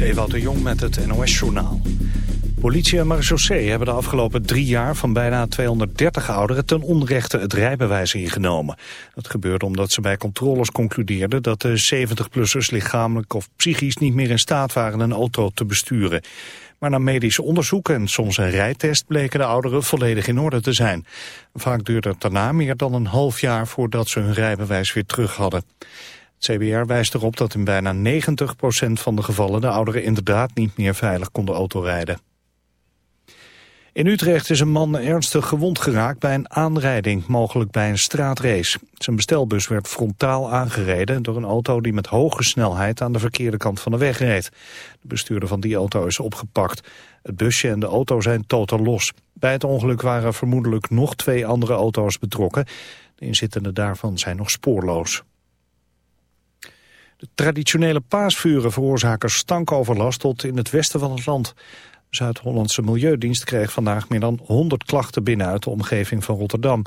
is de Jong met het NOS-journaal. Politie en marechaussee hebben de afgelopen drie jaar van bijna 230 ouderen ten onrechte het rijbewijs ingenomen. Dat gebeurde omdat ze bij controles concludeerden dat de 70-plussers lichamelijk of psychisch niet meer in staat waren een auto te besturen. Maar na medisch onderzoek en soms een rijtest bleken de ouderen volledig in orde te zijn. Vaak duurde het daarna meer dan een half jaar voordat ze hun rijbewijs weer terug hadden. Het CBR wijst erop dat in bijna 90% van de gevallen de ouderen inderdaad niet meer veilig konden autorijden. In Utrecht is een man ernstig gewond geraakt bij een aanrijding, mogelijk bij een straatrace. Zijn bestelbus werd frontaal aangereden door een auto die met hoge snelheid aan de verkeerde kant van de weg reed. De bestuurder van die auto is opgepakt. Het busje en de auto zijn totaal los. Bij het ongeluk waren vermoedelijk nog twee andere auto's betrokken. De inzittenden daarvan zijn nog spoorloos. De traditionele paasvuren veroorzaken stankoverlast tot in het westen van het land. De Zuid-Hollandse Milieudienst kreeg vandaag meer dan 100 klachten binnen uit de omgeving van Rotterdam.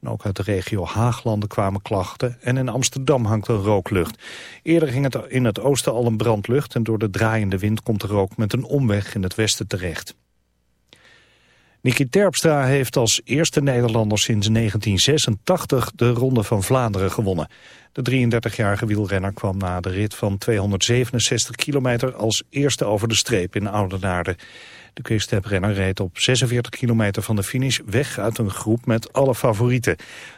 En ook uit de regio Haaglanden kwamen klachten en in Amsterdam hangt een rooklucht. Eerder ging het in het oosten al een brandlucht en door de draaiende wind komt de rook met een omweg in het westen terecht. Niki Terpstra heeft als eerste Nederlander sinds 1986 de Ronde van Vlaanderen gewonnen. De 33-jarige wielrenner kwam na de rit van 267 kilometer als eerste over de streep in Oudenaarde. De quickstep-renner reed op 46 kilometer van de finish weg uit een groep met alle favorieten.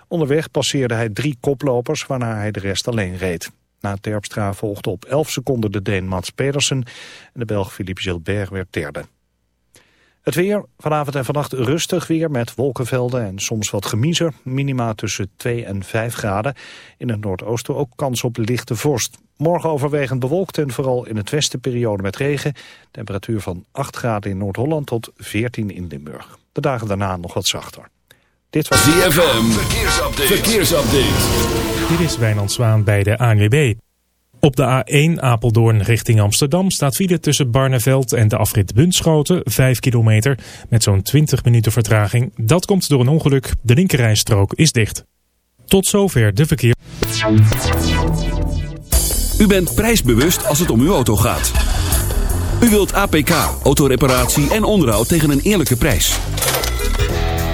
Onderweg passeerde hij drie koplopers waarna hij de rest alleen reed. Na Terpstra volgde op 11 seconden de Deen Mats Pedersen en de Belg Philippe Gilbert werd derde. Het weer, vanavond en vannacht rustig weer met wolkenvelden en soms wat gemiezer. Minima tussen 2 en 5 graden. In het noordoosten ook kans op lichte vorst. Morgen overwegend bewolkt en vooral in het westen periode met regen. Temperatuur van 8 graden in Noord-Holland tot 14 in Limburg. De dagen daarna nog wat zachter. Dit was ZFM, verkeersupdate. verkeersupdate. Dit is Wijnand Zwaan bij de ANWB. Op de A1 Apeldoorn richting Amsterdam staat file tussen Barneveld en de afrit Bunschoten 5 kilometer met zo'n 20 minuten vertraging. Dat komt door een ongeluk. De linkerrijstrook is dicht. Tot zover de verkeer. U bent prijsbewust als het om uw auto gaat. U wilt APK, autoreparatie en onderhoud tegen een eerlijke prijs.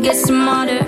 get smarter?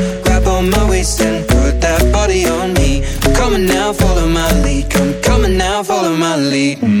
mm.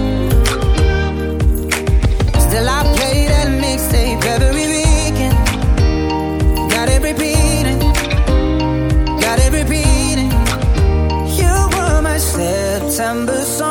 December song.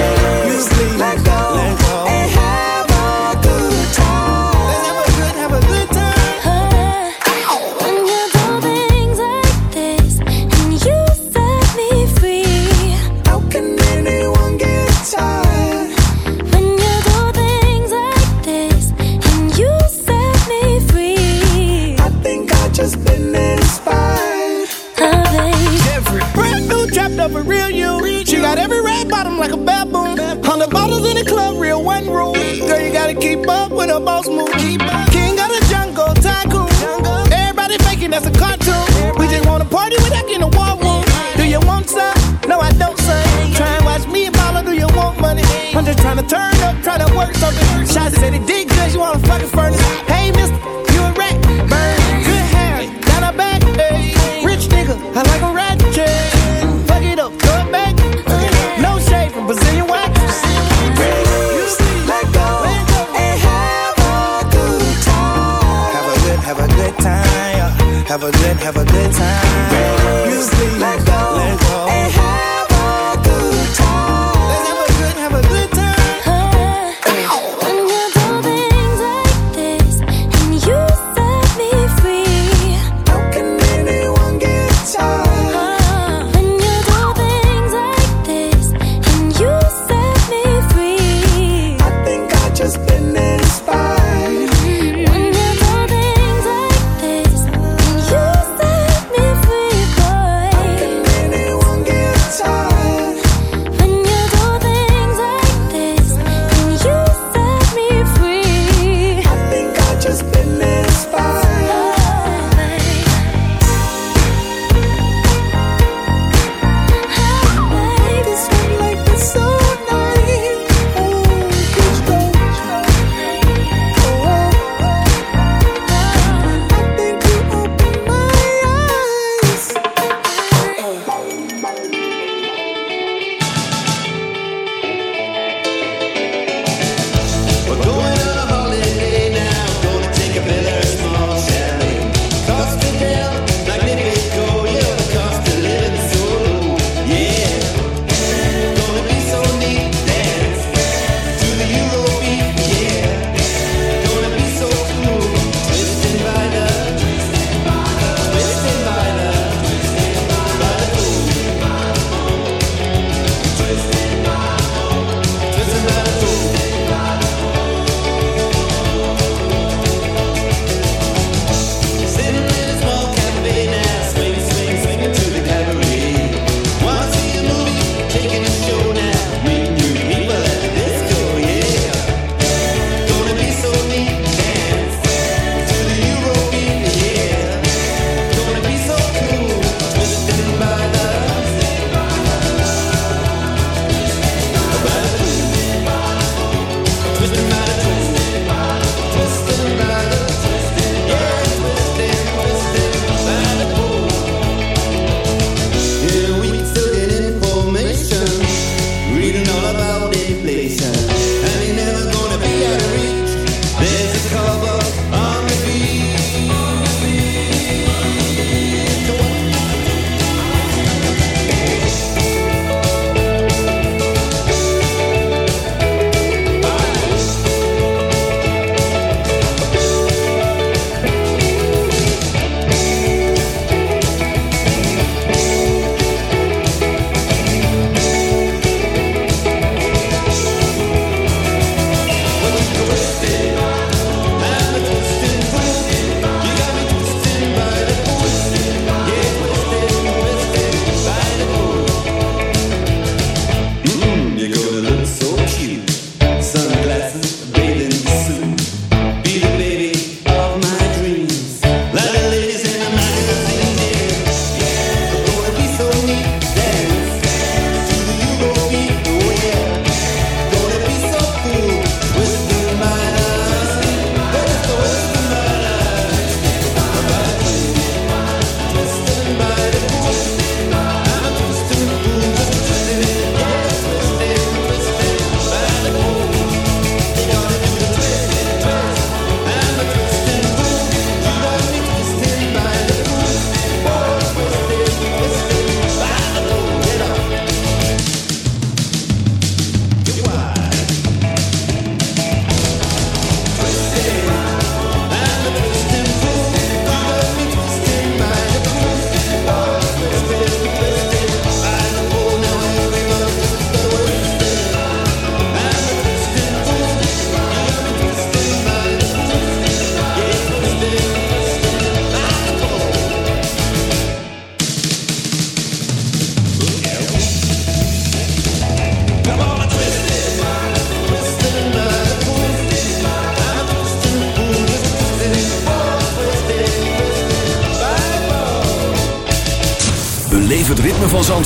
let go. Let go.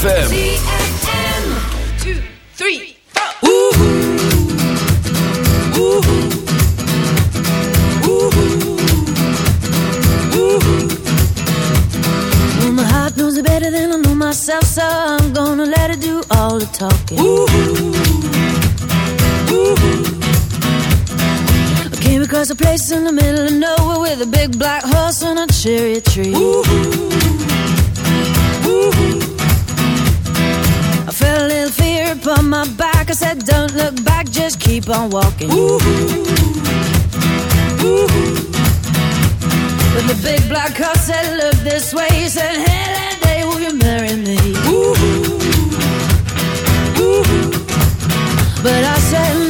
ZFM. Two, three, four. Well, my heart knows it better than I know myself, so I'm gonna let it do all the talking. I came across a place in the middle of nowhere with a big black horse and a cherry tree. I on walking. But the big black horse said, Look this way. He said, Hey, day, will you marry me? But I said,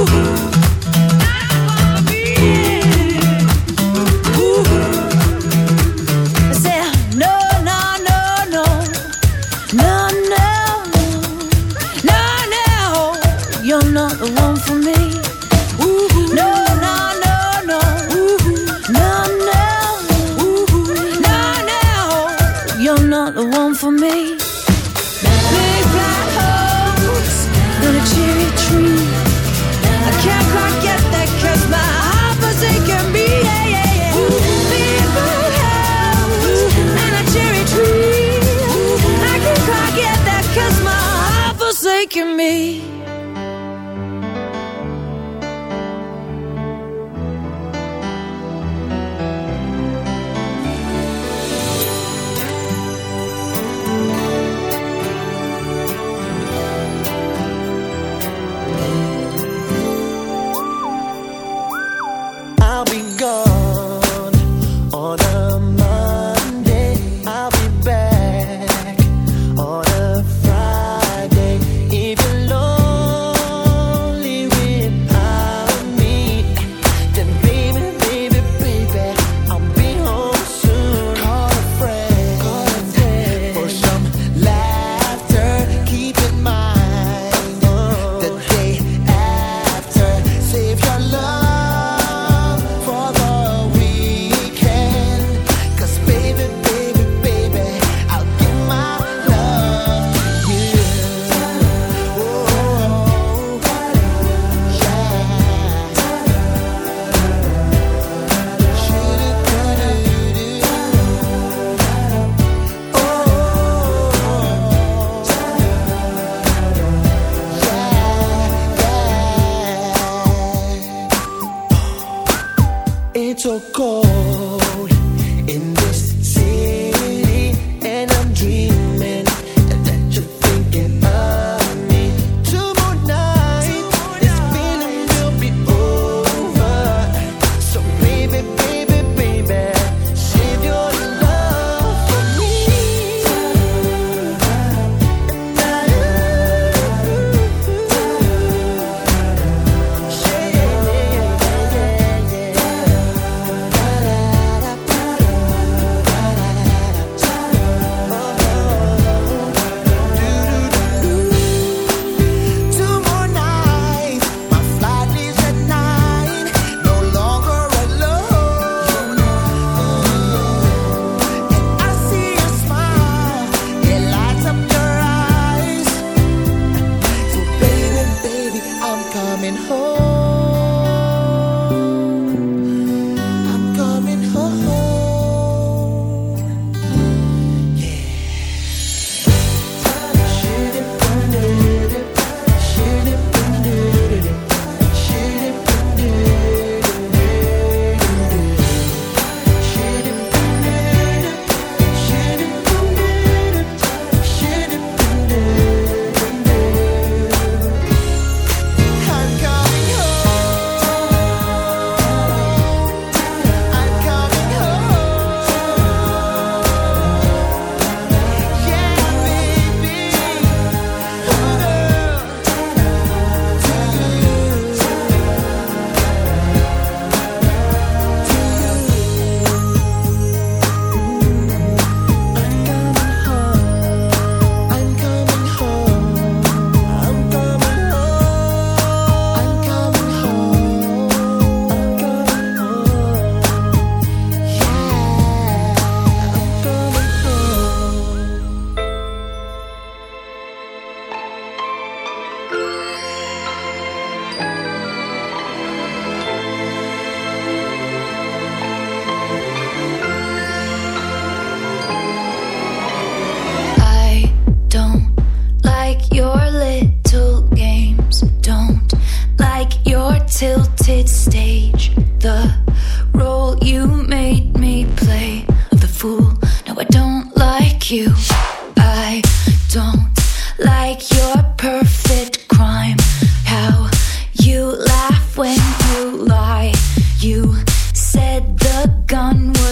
Ooh. coming home.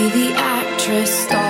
Be the actress starring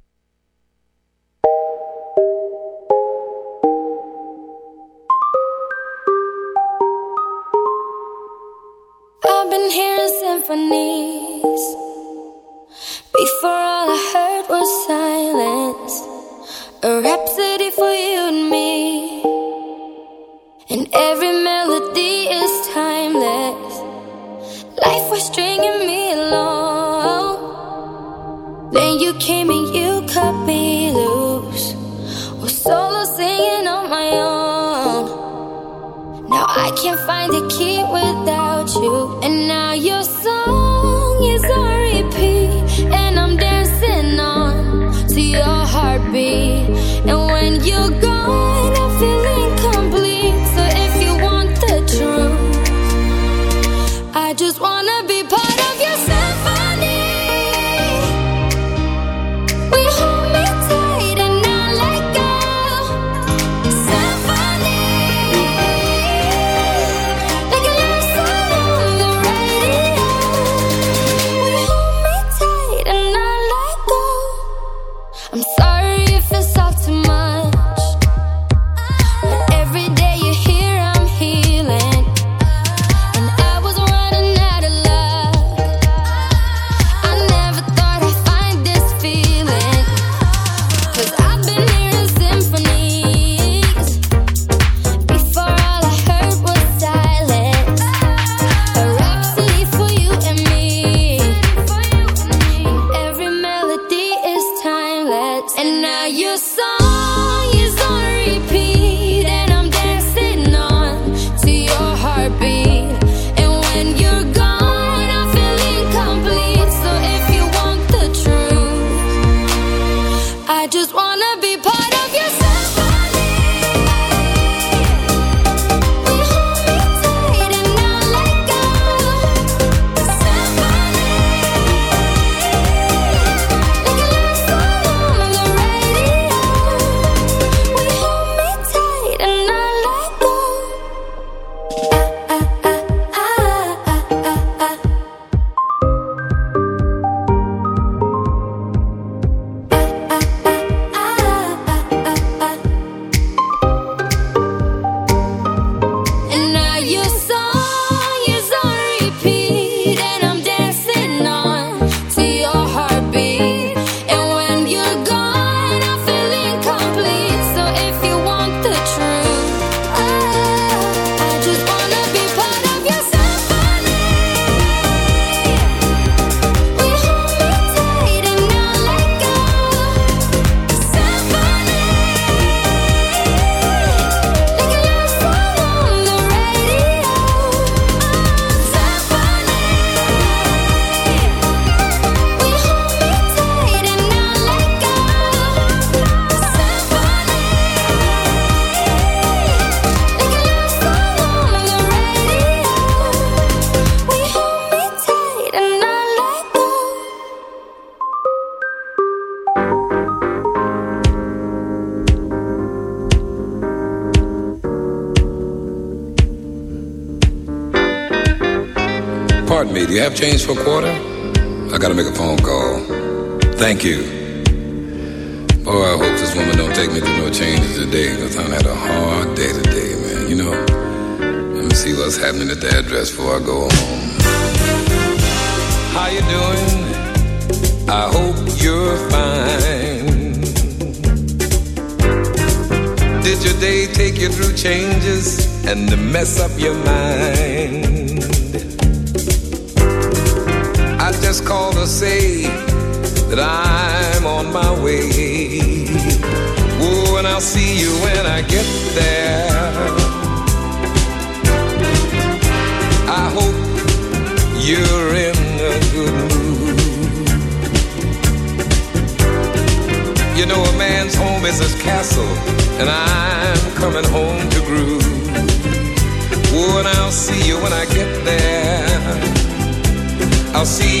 Have change for a quarter?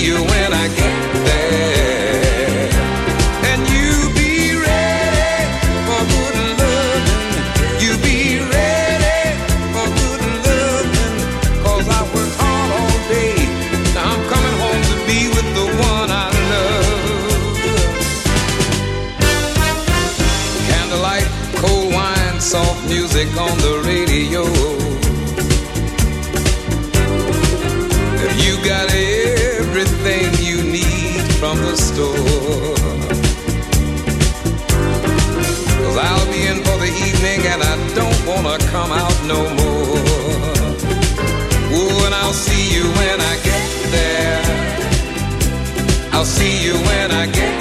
You when I get see you when I get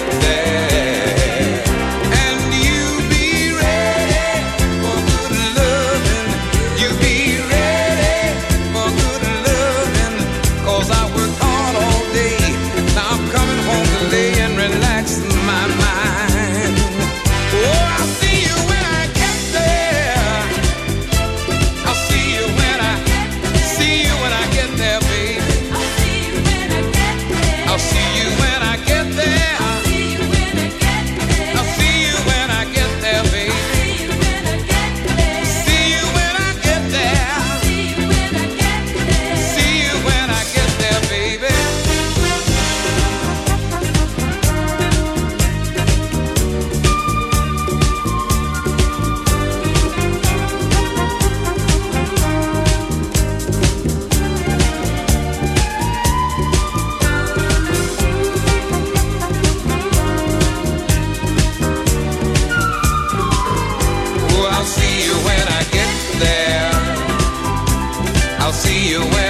see you when